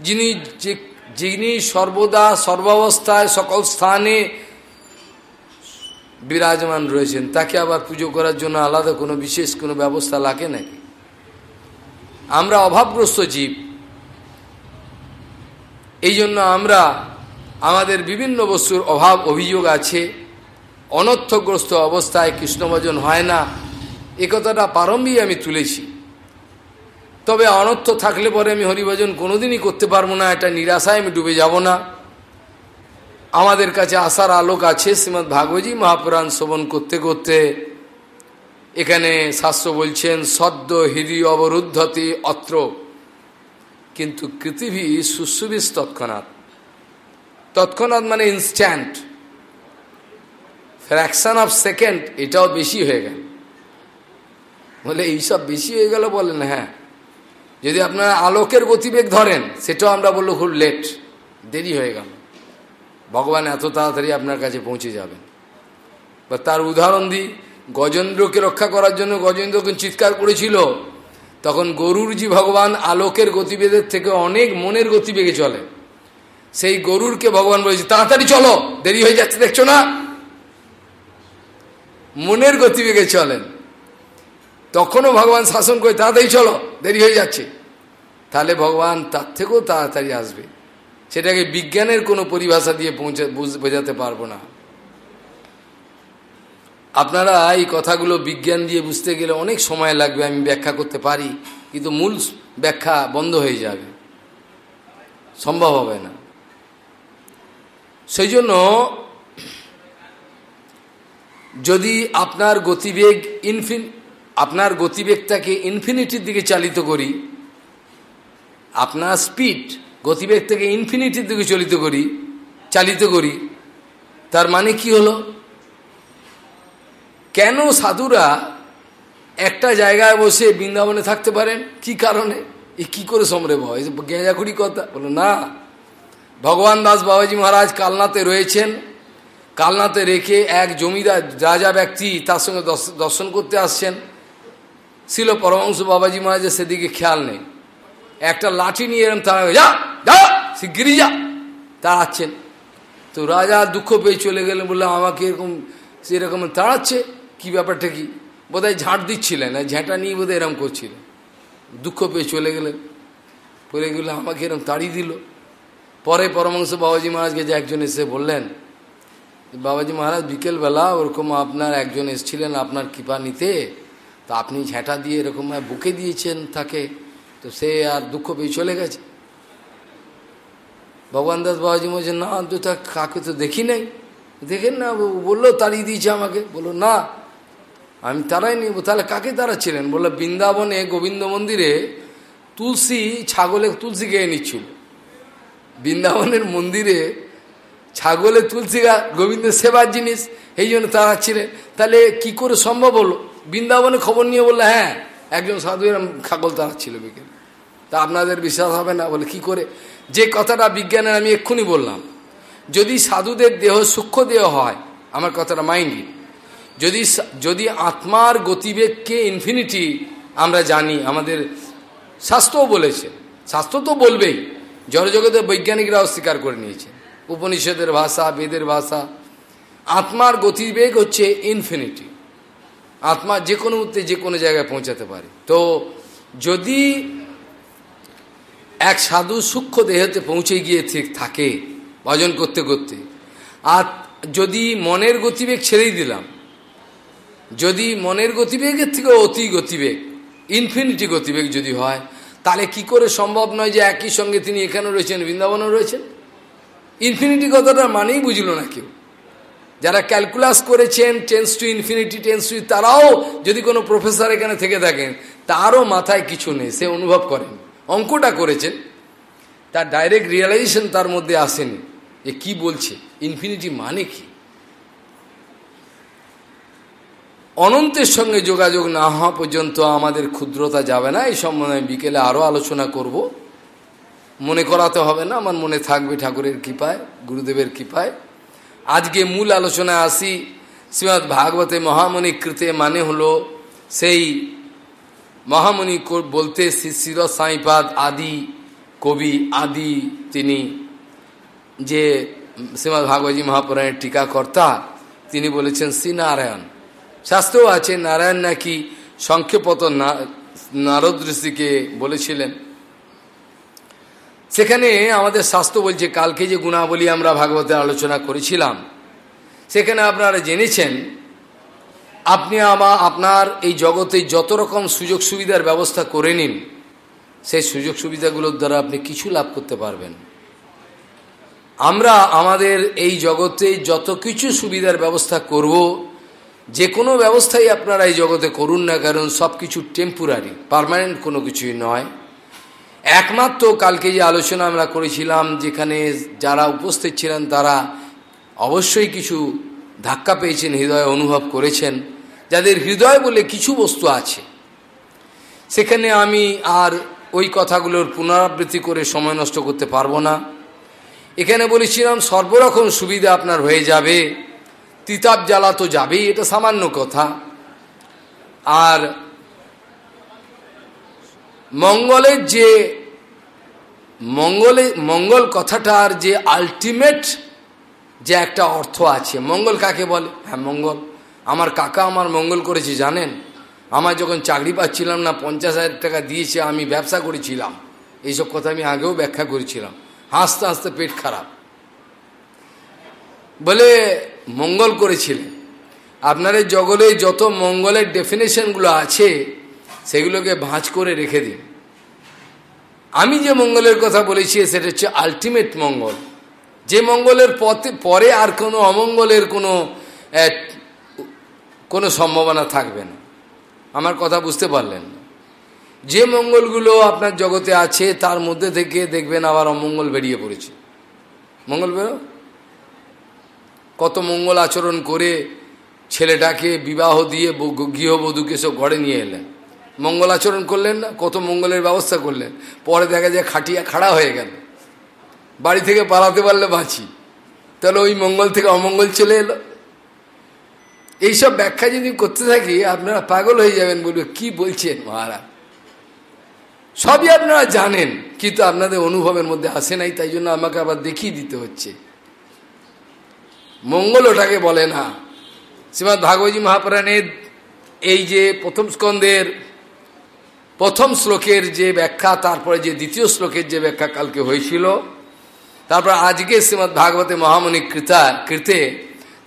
S1: যিনি যে, যিনি সর্বদা সর্বাবস্থায় সকল স্থানে বিরাজমান রয়েছেন, তাকে আবার পুজো করার জন্য আলাদা কোনো বিশেষ কোনো ব্যবস্থা লাগে নাকি? আমরা অভাবগ্রস্ত জীব। এই জন্য আমরা আমাদের বিভিন্ন বস্তুর অভাব অভিযোগ আছে। অনর্থগ্রস্ত অবস্থায় কৃষ্ণভজন হয় না। এ কথাটা প্রারম্ভেই আমি তুলেছি। তবে অনর্থ থাকলে পরে আমি হরিভজন কোনোদিনই করতে পারব না, এটা নিরাশায় আমি ডুবে যাব না। আমাদের কাছে আসার আলোক আছে। শ্রীমৎ ভাগবতী মহাপুরাণ শ্রবণ করতে করতে এখানে শাস্ত্র বলছেন, সদ্য হৃদি অবরুদ্ধতে অত্র, কিন্তু পৃথিবী সুসুবিস তৎক্ষণাৎ। তৎক্ষণাৎ মানে ইনস্ট্যান্ট ফ্র্যাকশন অফ সেকেন্ড এটাও বেশি হয়ে গেল। বলে, এইসব বেশি হয়ে গেল বলেন হ্যাঁ। যদি আপনারা আলোকের গতিবেগ ধরেন, সেটাও আমরা বলল খুব লেট দেরি হয়ে গেল। ভগবান এত তাড়াতাড়ি আপনার কাছে পৌঁছে যাবেন। বা তার উদাহরণ দিই। গজেন্দ্রকে রক্ষা করার জন্য গজেন্দ্রকে চিৎকার করেছিল, তখন গরুরজি ভগবান আলোকের গতিবেগের থেকে অনেক মনের গতিবেগে চলে। সেই গরুরকে ভগবান বলেছে, তাড়াতাড়ি চলো, দেরি হয়ে যাচ্ছে, দেখছ না? মনের গতিবেগে চলেন। তখনও ভগবান শাসন করে, তাড়াতাড়ি চলো, দেরি হয়ে যাচ্ছে। তাহলে ভগবান তার থেকেও তাড়াতাড়ি আসবে। সেটাকে বিজ্ঞানের কোনো পরিভাষা দিয়ে পৌঁছে বোঝাতে পারব না। আপনারা এই কথাগুলো বিজ্ঞান দিয়ে বুঝতে গেলে অনেক সময় লাগবে, আমি ব্যাখ্যা করতে পারি, কিন্তু মূল ব্যাখ্যা বন্ধ হয়ে যাবে। সম্ভব হবে না। সেই জন্য যদি আপনার গতিবেগ ইনফিন আপনার গতিবেগটাকে ইনফিনিটির দিকে চালিত করি, আপনার স্পিড গতিবেগ থেকে ইনফিনিটির দিকে চালিত করি চালিত করি, তার মানে কি হলো? কেন সাধুরা একটা জায়গায় বসে বৃন্দাবনে থাকতে পারেন? কি কারণে? এ কি করে সম্ভব হয়? গেঁজাখুড়ি কথা? বলো, না। ভগবান দাস বাবাজি মহারাজ কালনাতে রয়েছেন। কালনাতে রেখে এক জমিদার রাজা ব্যক্তি তার সঙ্গে দর্শন করতে আসছেন, ছিল পরমংশ বাবাজি মহারাজের সেদিকে খেয়াল নেই। একটা লাঠি নিয়ে এরম তারা যা যা শিগগিরি যা। তাড়াচ্ছেন। তো রাজা দুঃখ পেয়ে চলে গেলেন বললে আমাকে এরকম, সেরকম তাড়াচ্ছে? কি ব্যাপারটা কি? বোধহয় ঝাঁট দিচ্ছিলেন ঝেঁটা নিয়ে বোধহয় এরম করছিলেন। দুঃখ পেয়ে চলে গেলেন। পরে গেলে আমাকে এরকম তাড়িয়ে দিল। পরে পরমাংশ বাবাজি মহারাজকে যে একজন এসে বললেন, বাবাজি মহারাজ, বিকেলবেলা ওরকম আপনার একজন এসছিলেন আপনার কৃপা নিতে, তা আপনি ঝেঁটা দিয়ে এরকম বুকে দিয়েছেন তাকে, তো সে আর দুঃখ পেয়ে চলে গেছে। ভগবান দাস বাবাজি বলছেন, না, তো তা কাকে তো দেখি নাই। দেখেন না বলল তাড়িয়ে দিয়েছে আমাকে। বলল, না আমি তারাই নিব। তাহলে কাকে তাড়াচ্ছিলেন বলল, বৃন্দাবনে, গোবিন্দ মন্দিরে তুলসী ছাগলে তুলসী গেয়ে নিচ্ছিল। বৃন্দাবনের মন্দিরে ছাগলে তুলসী গা গোবিন্দের সেবার জিনিস, এই জন্য তাড়াচ্ছিলেন তাহলে কি করে সম্ভব হলো? বৃন্দাবনে খবর নিয়ে বলল হ্যাঁ একজন সাধু এরম খাগল তাড়াচ্ছিল বিকেল। তা আপনাদের বিশ্বাস হবে না, বলে কি করে? যে কথাটা বিজ্ঞানের আমি এক্ষুনি বললাম। যদি সাধুদের দেহ সূক্ষ্ম দেহ হয়, আমার কথাটা মাইন্ডি যদি যদি আত্মার গতিবেগকে ইনফিনিটি আমরা জানি, আমাদের শাস্ত্রও বলেছে। শাস্ত্র তো বলবেই জড়জগতের বৈজ্ঞানিকরাও স্বীকার করে নিয়েছে। উপনিষদের ভাষা, বেদের ভাষা, আত্মার গতিবেগ হচ্ছে ইনফিনিটি আত্মা যে কোনো মুহূর্তে যে কোনো জায়গায় পৌঁছাতে পারে। তো যদি এক সাধু সূক্ষ্ম দেহতে পৌঁছে গিয়ে ঠিক থাকে, ভজন করতে করতে, আর যদি মনের গতিবেগ ছেড়েই দিলাম যদি মনের গতিবেগের থেকে অতি গতিবেগ ইনফিনিটি গতিবেগ যদি হয়, তাহলে কি করে সম্ভব নয় যে একই সঙ্গে তিনি এখানেও রয়েছেন, বৃন্দাবনও রয়েছেন? ইনফিনিটি কথাটা মানেই বুঝল না কেউ। যারা ক্যালকুলাস করেছেন tends to infinity tends to তারাও যদি কোনো প্রফেসর এখানে থেকে থাকেন, তারও মাথায় কিছু নেই, সে অনুভব করেন। অঙ্কটা করেছেন, তার ডাইরেক্ট রিয়েলাইজেশন তার মধ্যে আসেনি। যে কি বলছে? ইনফিনিটি মানে কি? অনন্তের সঙ্গে যোগাযোগ না হওয়া পর্যন্ত আমাদের ক্ষুদ্রতা যাবে না, এই সম্বন্ধে বিকেলে আরও আলোচনা করব। মনে করাতে হবে না, আমার মনে থাকবে ঠাকুরের কৃপায়, গুরুদেবের কৃপায়। আজকে মূল আলোচনায় আসি শ্রীমৎ ভাগবতে মহামণি কৃতে মানে হলো সেই মহামণি বলতে শ্রী শির সাঁইপাদ আদি কবি আদি তিনি যে শ্রীমৎ ভাগবতী মহাপুরাণের টিকাকর্তা, তিনি বলেছেন শ্রী নারায়ণ শাস্ত্রও আছে, নারায়ণ নাকি সংক্ষেপত নারদ ঋষিকে বলেছিলেন। সেখানে আমাদের শাস্ত্র বলছে, কালকে যে গুণাবলী আমরা ভাগবতের আলোচনা করেছিলাম, সেখানে আপনারা জেনেছেন, আপনি আমা, আপনার এই জগতে যত রকম সুযোগ সুবিধার ব্যবস্থা করে নিন, সেই সুযোগ সুবিধাগুলোর দ্বারা আপনি কিছু লাভ করতে পারবেন। আমরা আমাদের এই জগতে যত কিছু সুবিধার ব্যবস্থা করব যে কোনো ব্যবস্থাই আপনারা এই জগতে করুন না কারণ সব কিছু টেম্পোরারি পারমানেন্ট কোনো কিছুই নয়। একমাত্র কালকে যে আলোচনা আমরা করেছিলাম, যেখানে যারা উপস্থিত ছিলেন, তারা অবশ্যই কিছু ধাক্কা পেয়েছেন, হৃদয় অনুভব করেছেন, যাদের হৃদয় বলে কিছু বস্তু আছে। সেখানে আমি আর ওই কথাগুলোর পুনরাবৃত্তি করে সময় নষ্ট করতে পারব না। এখানে বলেছিলাম, সর্বরকম সুবিধা আপনার হয়ে যাবে। তিতাব জ্বালা তো যাবেই, এটা সামান্য কথা। আর মঙ্গলের যে মঙ্গলে, মঙ্গল কথাটার যে আলটিমেট যে একটা অর্থ আছে, মঙ্গল কাকে বলে? হ্যাঁ মঙ্গল। আমার কাকা আমার মঙ্গল করেছে, জানেন? আমার যখন চাকরি পাচ্ছিলাম না, পঞ্চাশ হাজার টাকা দিয়েছে, আমি ব্যবসা করেছিলাম। এইসব কথা আমি আগেও ব্যাখ্যা করেছিলাম। হাসতে হাসতে পেট খারাপ। বলে মঙ্গল করেছিলেন। আপনাদের জগলে যত মঙ্গলের ডেফিনেশনগুলো আছে, সেগুলোকে ভাঁজ করে রেখে দিন। আমি যে মঙ্গলের কথা বলেছি, সেটা হচ্ছে আলটিমেট মঙ্গল। যে মঙ্গলের পথে, পরে আর কোনো অমঙ্গলের কোনো কোনো সম্ভাবনা থাকবে না। আমার কথা বুঝতে পারলেন যে মঙ্গলগুলো আপনার জগতে আছে, তার মধ্যে থেকে দেখবেন আবার অমঙ্গল বেরিয়ে পড়েছে। মঙ্গল বেরো কত মঙ্গল আচরণ করে ছেলেটাকে বিবাহ দিয়ে গৃহবধূকে সব ঘরে নিয়ে এলেন। মঙ্গল আচরণ করলেন না, কত মঙ্গলের ব্যবস্থা করলেন। পরে দেখা যায় খাটিয়া খাড়া হয়ে গেল। বাড়ি থেকে পালাতে পারলে বাঁচি। তাহলে ওই মঙ্গল থেকে অমঙ্গল চলে এলো। এইসব ব্যাখ্যা যদি করতে থাকি, আপনারা পাগল হয়ে যাবেন বলবে, কি বলছেন মহারাজ? সবই আপনারা জানেন, কিন্তু আপনাদের অনুভবের মধ্যে আসে নাই, তাই জন্য আমাকে আবার দেখিয়ে দিতে হচ্ছে। মঙ্গল ওটাকে বলে না। শ্রীমৎ ভাগবতী মহাপুরাণের এই যে প্রথম স্কন্ধের প্রথম শ্লোকের যে ব্যাখ্যা, তারপরে যে দ্বিতীয় শ্লোকের যে ব্যাখ্যা কালকে হয়েছিল, তারপর আজকে শ্রীমৎ ভাগবতে মহামণি কৃতা, কৃতে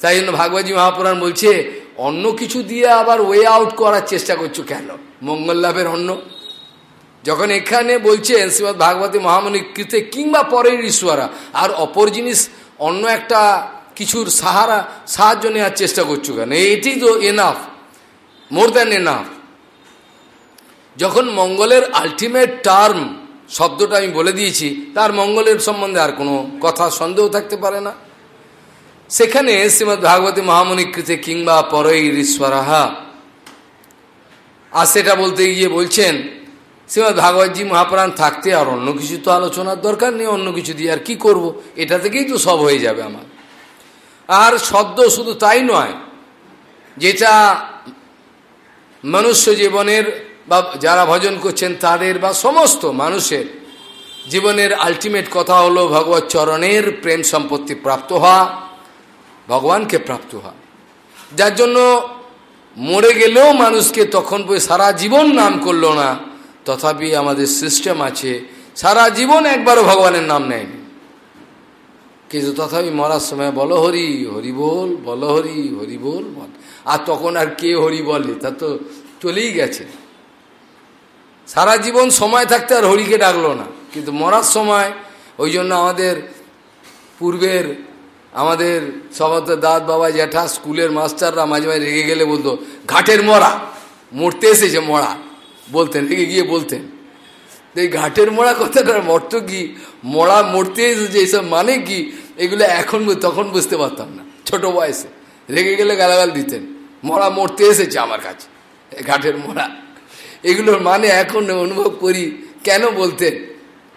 S1: তাই জন্য ভাগবতী মহাপুরাণ বলছে, অন্য কিছু দিয়ে আবার ওয়ে আউট করার চেষ্টা করছ কেন? মঙ্গল লাভের অন্য যখন এখানে বলছেন শ্রীমৎ ভাগবতী মহামণি কৃতে কিংবা পরের ঈশ্বরা, আর অপর জিনিস অন্য একটা কিছুর সাহারা, সাহায্য নেওয়ার চেষ্টা করছ কেন? এটি তো এনাফ মোর দ্যান এনাফ যখন মঙ্গলের আলটিমেট টার্ম শব্দটা আমি বলে দিয়েছি, তার মঙ্গলের সম্বন্ধে আর কোনো কথা সন্দেহ থাকতে পারে না। সেখানে শ্রীমৎ ভাগবতী মহামণিকৃতে কিংবা পরই ঈশ্বরাহা আর সেটা বলতে গিয়ে বলছেন শ্রীমৎ ভাগবতী মহাপ্রাণ থাকতে আর অন্য কিছু তো আলোচনার দরকার নেই, অন্য কিছু দিয়ে আর কি করব? এটা থেকেই তো সব হয়ে যাবে আমার। আর সদ্য শুধু তাই নয়, যেটা মনুষ্য জীবনের বা যারা ভজন করছেন তাদের বা সমস্ত মানুষের জীবনের আলটিমেট কথা হলো ভগবত চরণের প্রেম সম্পত্তি প্রাপ্ত হওয়া, ভগবানকে প্রাপ্ত হওয়া। যার জন্য মরে গেলেও মানুষকে তখন সারা জীবন নাম করল না, তথাপি আমাদের সিস্টেম আছে, সারা জীবন একবারও ভগবানের নাম নেয়নি। কিন্তু তথাপি মরার সময় বলো হরি হরি বল, বলো হরি হরি বল আর তখন আর কে হরি বলে, তা তো চলেই গেছে। সারা জীবন সময় থাকতে আর হরিকে ডাকলো না। কিন্তু মরার সময়, ওই জন্য আমাদের পূর্বের, আমাদের সবাত দাদ বাবা জ্যাঠা, স্কুলের মাস্টাররা মাঝে মাঝে রেগে গেলে বলতো, ঘাটের মরা, মরতে এসেছে মরা। বলতেন, রেগে গিয়ে বলতেন। এই ঘাটের মরা কথাটার অর্থ কি? মরা মরতে এসেছে এইসব মানে কি? এগুলো এখন তখন বুঝতে পারতাম না। ছোট বয়সে। রেগে গেলে গালাগাল দিতেন। মরা মরতে এসেছে আমার কাছে। ঘাটের মরা এগুলোর মানে এখন অনুভব করি। কেন বলতেন?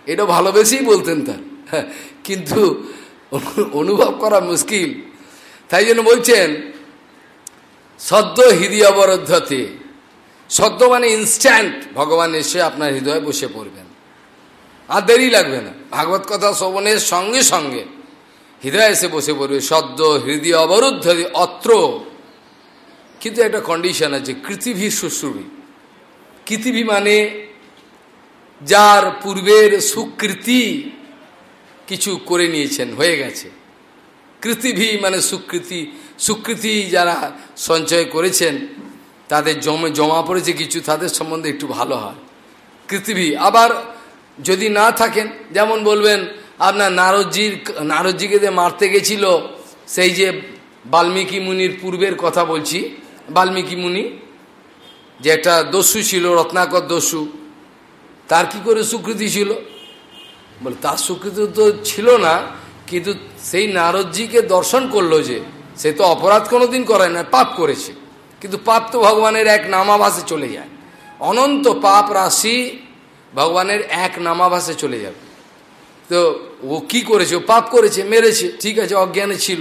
S1: এটা ভালোবেসেই বলতেন তার। কিন্তু অনুভব করা মুশকিল। তাই জন্য বলছেন, সদ্য হৃদয় অবরোধতে সদ্য মানে ইনস্ট্যান্ট ভগবান এসে আপনার হৃদয়ে বসে পড়বেন। আর দেরি লাগবে না। ভাগবত কথা শ্রবণের সঙ্গে সঙ্গে হৃদয় এসে বসে পড়বে। সদ্য হৃদয় অবরুদ্ধ, অত্র। কিন্তু একটা কন্ডিশন আছে, কৃতিভি শুশ্রুবি। কৃতিভি মানে যার পূর্বের সুকৃতি কিছু করে নিয়েছেন, হয়ে গেছে। কৃতিভি মানে সুকৃতি। সুকৃতি যারা সঞ্চয় করেছেন তাদের জমে জমা পড়েছে কিছু, তাদের সম্বন্ধে একটু ভালো হয়। পৃথিবী আবার যদি না থাকেন, যেমন বলবেন, আপনার নারদজির, নারদজিকে যে মারতে গেছিল, সেই যে বাল্মীকি মুনির পূর্বের কথা বলছি, বাল্মীকি মুনি, যে একটা দস্যু ছিল, রত্নাকর দস্যু, তার কি করে স্বীকৃতি ছিল? বলে, তার স্বীকৃতি তো ছিল না, কিন্তু সেই নারদজিকে দর্শন করল যে, সে তো অপরাধ কোনোদিন করে না পাপ করেছে। কিন্তু পাপ তো ভগবানের এক নামাভাসে চলে যায়। অনন্ত পাপ রাশি ভগবানের এক নামাভাসে চলে যাবে। তো ও কি করেছে? ও পাপ করেছে, মেরেছে, ঠিক আছে, অজ্ঞানে ছিল।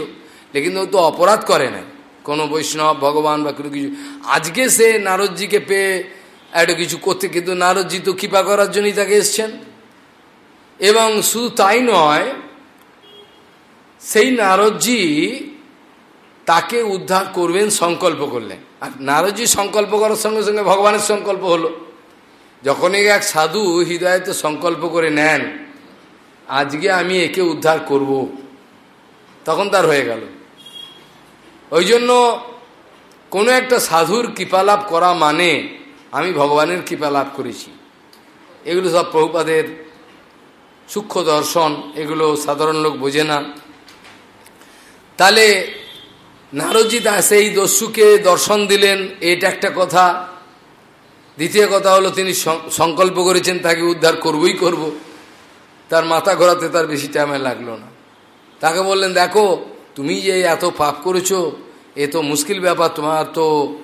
S1: লেকিন ও তো অপরাধ করে না কোনো বৈষ্ণব, ভগবান বা কোনো কিছু। আজকে সে নারদজিকে পেয়ে একটা কিছু করতে, কিন্তু নারদজি তো কৃপা করার জন্যই তাকে এসছেন। এবং শুধু তাই নয়, সেই নারদজি তাকে উদ্ধার করবেন, সংকল্প করলেন। আর নারদজি সংকল্প করার সঙ্গে সঙ্গে ভগবানের সংকল্প হলো। যখনই এক সাধু হৃদয়তে সংকল্প করে নেন, আজকে আমি একে উদ্ধার করব, তখন তার হয়ে গেল। ওই জন্য কোনো একটা সাধুর কৃপালাভ করা মানে আমি ভগবানের কৃপা লাভ করেছি। এগুলো সব প্রভুপাদের সূক্ষ্ম দর্শন, এগুলো সাধারণ লোক বোঝে না। তাহলে নারজিৎ সেই দস্যুকে দর্শন দিলেন, এটা একটা কথা। দ্বিতীয় কথা হলো, তিনি সংকল্প করেছেন, তাকে উদ্ধার করবই করব। তার মাথা ঘোরাতে তার বেশি টাইমে লাগল না। তাকে বললেন, দেখো, তুমি যে এত পাপ করেছ, এ তো মুশকিল ব্যাপার, তোমার তো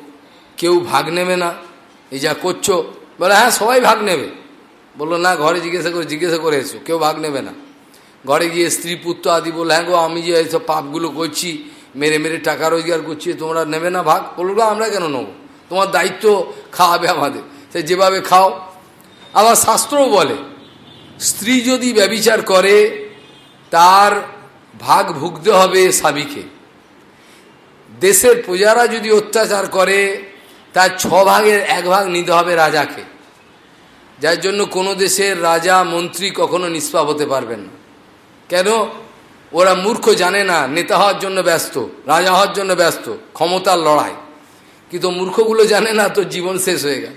S1: কেউ ভাগ নেবে না। এই যা করছ। বলে হ্যাঁ সবাই ভাগ নেবে। বলল, না, ঘরে জিজ্ঞাসা করে জিজ্ঞাসা করে এসো, কেউ ভাগ নেবে না। ঘরে গিয়ে স্ত্রী, পুত্র আদি বলল হ্যাঁ গো, আমি যে এইসব পাপগুলো করছি মেরে মেরে টাকা রোজগার করছি তোমরা নেবে না ভাগ? বলল, আমরা কেন নেব? তোমার দায়িত্ব খাওয়াবে আমাদের। সে যেভাবে খাও। আবার শাস্ত্রও বলে, স্ত্রী যদি ব্যবিচার করে, তার ভাগ ভুগতে হবে স্বামীকে। দেশের প্রজারা যদি অত্যাচার করে, তার ছ ভাগের এক ভাগ নিতে হবে রাজাকে। যার জন্য কোনো দেশের রাজা, মন্ত্রী কখনো নিষ্পাপ হতে পারবেন না। কেন? ওরা মূর্খ জানে না, নেতা হওয়ার জন্য ব্যস্ত, রাজা হওয়ার জন্য ব্যস্ত, ক্ষমতার লড়াই। কিন্তু মূর্খগুলো জানে না তোর জীবন শেষ হয়ে গেল।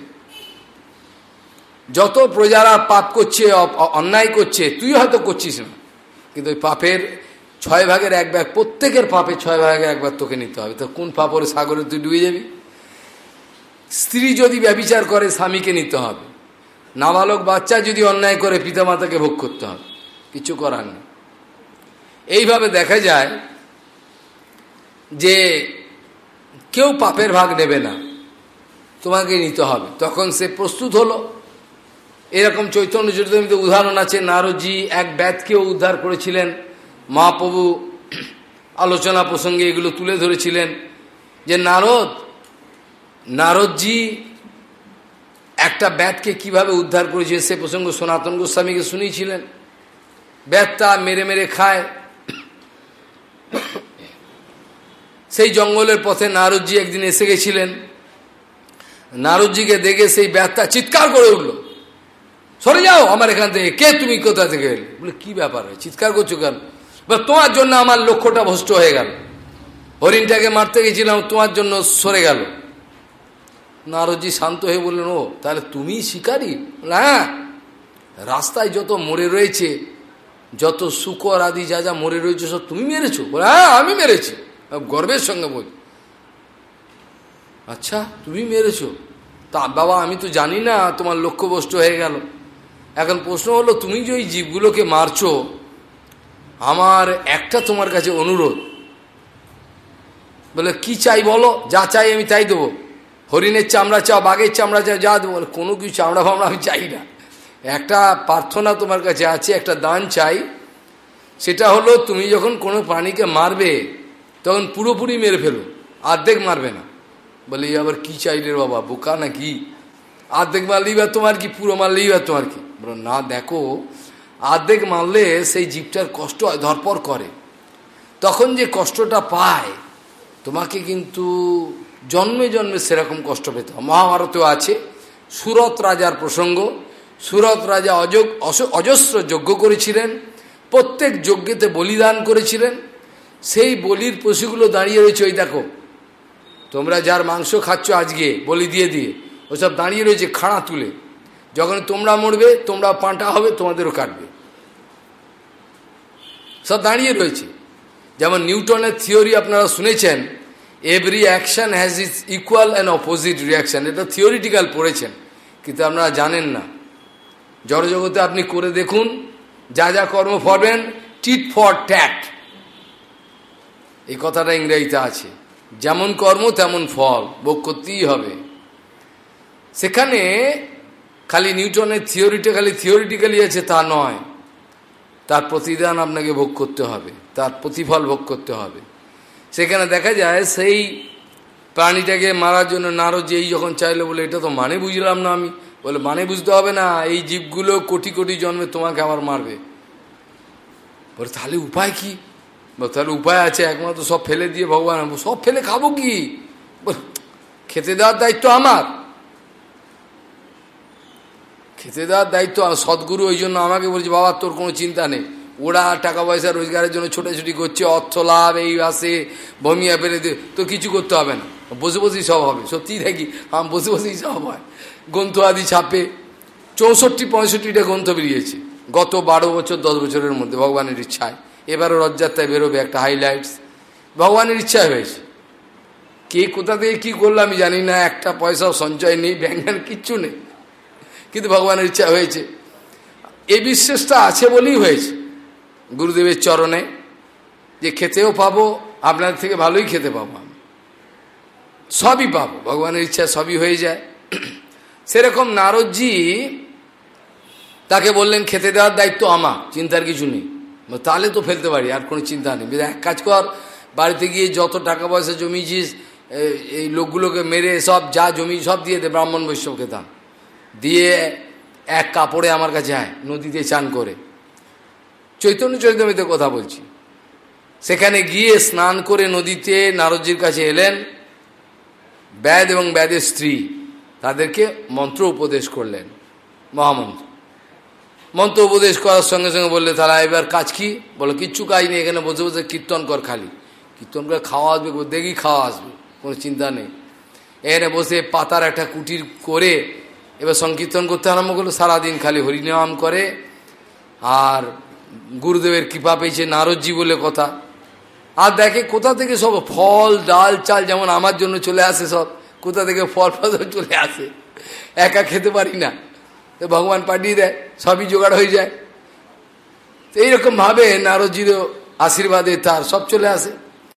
S1: যত প্রজারা পাপ করছে অন্যায় করছে, তুই হয়তো করছিস না। কিন্তু ওই পাপের ছয় ভাগের এক ভাগ, প্রত্যেকের পাপে ছয় ভাগের একবার তোকে নিতে হবে। তো কোন পাপরে সাগরে তুই ডুবে যাবি? স্ত্রী যদি ব্যবিচার করে, স্বামীকে নিতে হবে। নাবালক বাচ্চা যদি অন্যায় করে, পিতামাতাকে ভোগ করতে হবে। কিছু করার নেই। এইভাবে দেখা যায় যে কেউ পাপের ভাগ নেবে না। তোমাকে নিতে হবে। তখন সে প্রস্তুত হলো। এরকম চৈতন্য চৈতন্য উদাহরণ আছে। নারদজি এক ব্যাতকেও উদ্ধার করেছিলেন। মহাপ্রভু আলোচনা প্রসঙ্গে এগুলো তুলে ধরেছিলেন যে, নারদ, নারদজি একটা ব্যাতকে কীভাবে উদ্ধার করেছে সে প্রসঙ্গ সনাতন গোস্বামীকে শুনিয়েছিলেন। ব্যাতটা মেরে মেরে খায়। সেই জঙ্গলের পথে নারদজি একদিন এসে গেছিলেন। নারদজিকে দেখে সেই ব্যথা চিৎকার করে উঠল। সরে যাও আমার এখান থেকে, কে তুমি, কোথা থেকে এলে? বলে, কি ব্যাপার হয় চিৎকার করছ কেন? তোমার জন্য আমার লক্ষ্যটা ভ্রষ্ট হয়ে গেল। হরিণটাকে মারতে গেছিলাম, তোমার জন্য সরে গেল। নারদজি শান্ত হয়ে বললেন, ও, তাহলে তুমি শিকারি? হ্যাঁ রাস্তায় যত মরে রয়েছে যত শুকর আদি যা যা মরে রয়েছে সব তুমি মেরেছো। বলে হ্যাঁ আমি মেরেছি। গর্বের সঙ্গে বল। আচ্ছা তুমি মেরেছো? তা বাবা, আমি তো জানি না তোমার লক্ষ্যবস্তু হয়ে গেল। এখন প্রশ্ন হলো, তুমি যে ওই জীবগুলোকে মারছো, আমার একটা তোমার কাছে অনুরোধ। বলে, কি চাই বলো? যা চাই আমি তাই দেবো। হরিণের চামড়া চাও, বাঘের চামড়া চাও, যা দেবো। কোনো কিছু চামড়া ফামড়া আমি চাই না। একটা প্রার্থনা তোমার কাছে আছে, একটা দান চাই। সেটা হলো তুমি যখন কোনো প্রাণীকে মারবে, তখন পুরোপুরি মেরে ফেলো, অর্ধেক মারবে না। বলে আবার কি চাইলে বাবা, বোকা না কি অর্ধেক মারলেই বা তোমার কি, পুরো মারলেই বা তোমার কি? বলো, না, দেখো, অর্ধেক মারলে সেই জীবটার কষ্ট ধরপর করে। তখন যে কষ্টটা পায়, তোমাকে কিন্তু জন্মে জন্মে সেরকম কষ্ট পেতে মহাভারতেও আছে, সুরত রাজার প্রসঙ্গ সুরত রাজা অযোগ অজস্র যজ্ঞ করেছিলেন, প্রত্যেক যজ্ঞেতে বলিদান করেছিলেন। সেই বলির পশুগুলো দাঁড়িয়ে রয়েছে, ওই দেখো। তোমরা যার মাংস খাচ্ছ আজকে, বলি দিয়ে দিয়ে, ওসব দাঁড়িয়ে রয়েছে খাড়া তুলে। যখন তোমরা মরবে, তোমরা পাঁটা হবে, তোমাদেরও কাটবে। সব দাঁড়িয়ে রয়েছে। যেমন নিউটনের থিওরি আপনারা শুনেছেন every action has is equal and opposite reaction এটা থিওরিটিক্যাল পড়েছেন, কিন্তু আপনারা জানেন না। জড়জগতে আপনি করে দেখুন, যা যা কর্ম ফরবেন, টিট ফর ট্যাট। এই কথাটা ইংরেজিতে আছে, যেমন কর্ম তেমন ফল, ভোগ করতেই হবে। সেখানে খালি নিউটনের থিওরিটা, খালি থিওরিটিক্যালি আছে তা নয়। তার প্রতিদান আপনাকে ভোগ করতে হবে, তার প্রতিফল ভোগ করতে হবে। সেখানে দেখা যায়, সেই প্রাণীটাকে মারার জন্য নারদ যেই যখন চাইলো বলে, এটা তো মানে বুঝলাম না আমি। বলে মানে বুঝতে হবে না, এই জীবগুলো কোটি কোটি জন্মে তোমাকে আবার মারবে। বলে, তাহলে উপায় কি? তাহলে উপায় আছে, একমাত্র সব ফেলে দিয়ে ভগবান সব ফেলে খাব কি? খেতে দেওয়ার দায়িত্ব আমার। খেতে দেওয়ার দায়িত্ব সদ্গুরু ওই জন্য আমাকে বলছে, বাবা, তোর কোনো চিন্তা নেই। ওরা টাকা পয়সা রোজগারের জন্য ছোটাছুটি করছে, অর্থ লাভ, এই আসে ফেলে দিয়ে তো কিছু করতে হবে না। বসে বসেই সব হবে। সত্যিই দেখি আম বসে বসেই সব হয়। গ্রন্থ আদি ছাপে চৌষট্টি, পঁয়ষট্টিটা গ্রন্থ বেরিয়েছে। গত বারো বছর, দশ বছরের মধ্যে, ভগবানের ইচ্ছায়। এবারও রথযাত্রায় বেরোবে একটা হাইলাইটস ভগবানের ইচ্ছায় হয়েছে। কে কোথা থেকে কী করল আমি জানি না, একটা পয়সাও সঞ্চয় নেই ব্যাঙ্গান কিচ্ছু নেই। কিন্তু ভগবানের ইচ্ছা হয়েছে। এই বিশ্বাসটা আছে বলেই হয়েছে। গুরুদেবের চরণে যে খেতেও পাবো আপনার থেকে ভালোই খেতে পাবো আমি। সবই পাবো। ভগবানের ইচ্ছা সবই হয়ে যায়। সেরকম নারদজি তাকে বললেন, খেতে দেওয়ার দায়িত্ব আমার, চিন্তার কিছু নেই। তাহলে তো ফেলতে পারি, আর কোনো চিন্তা নেই। এক কাজ কর, বাড়িতে গিয়ে যত টাকা পয়সা জমিয়েছিস এই লোকগুলোকে মেরে সব, যা জমি, সব দিয়ে দে, ব্রাহ্মণ বৈষ্ণবকে তা। দিয়ে এক কাপড়ে আমার কাছে আয়, নদীতে চান করে। চৈতন্য চৈতন্যতে কথা বলছি। সেখানে গিয়ে স্নান করে নদীতে নারদজির কাছে এলেন, ব্যাদ এবং ব্যাদের স্ত্রী। তাদেরকে মন্ত্র উপদেশ করলেন মহামন্ত্র। মন্ত্র উপদেশ করার সঙ্গে সঙ্গে বললে, তারা এবার কাজ কি? বলো, কিচ্ছু কাজ নেই, এখানে বসে বসে কীর্তন কর খালি। কীর্তন করে খাওয়া আসবে, দেখি খাওয়া আসবে, কোনো চিন্তা নেই। এখানে বসে পাতার একটা কুটির করে এবার সংকীর্তন করতে আরম্ভ করল, সারাদিন খালি হরিনাম করে। আর গুরুদেবের কৃপা পেয়েছে নারদজি বলে কথা। আর দেখে কোথা থেকে সব ফল, ডাল, চাল যেমন আমার জন্য চলে আসে সব কোথা থেকে ফল ফসল চলে আসে? একা খেতে পারি না। তো ভগবান পাঠিয়ে দেয়, সবই জোগাড় হয়ে যায়। এইরকমভাবে নারদজিরও আশীর্বাদে তার সব চলে আসে।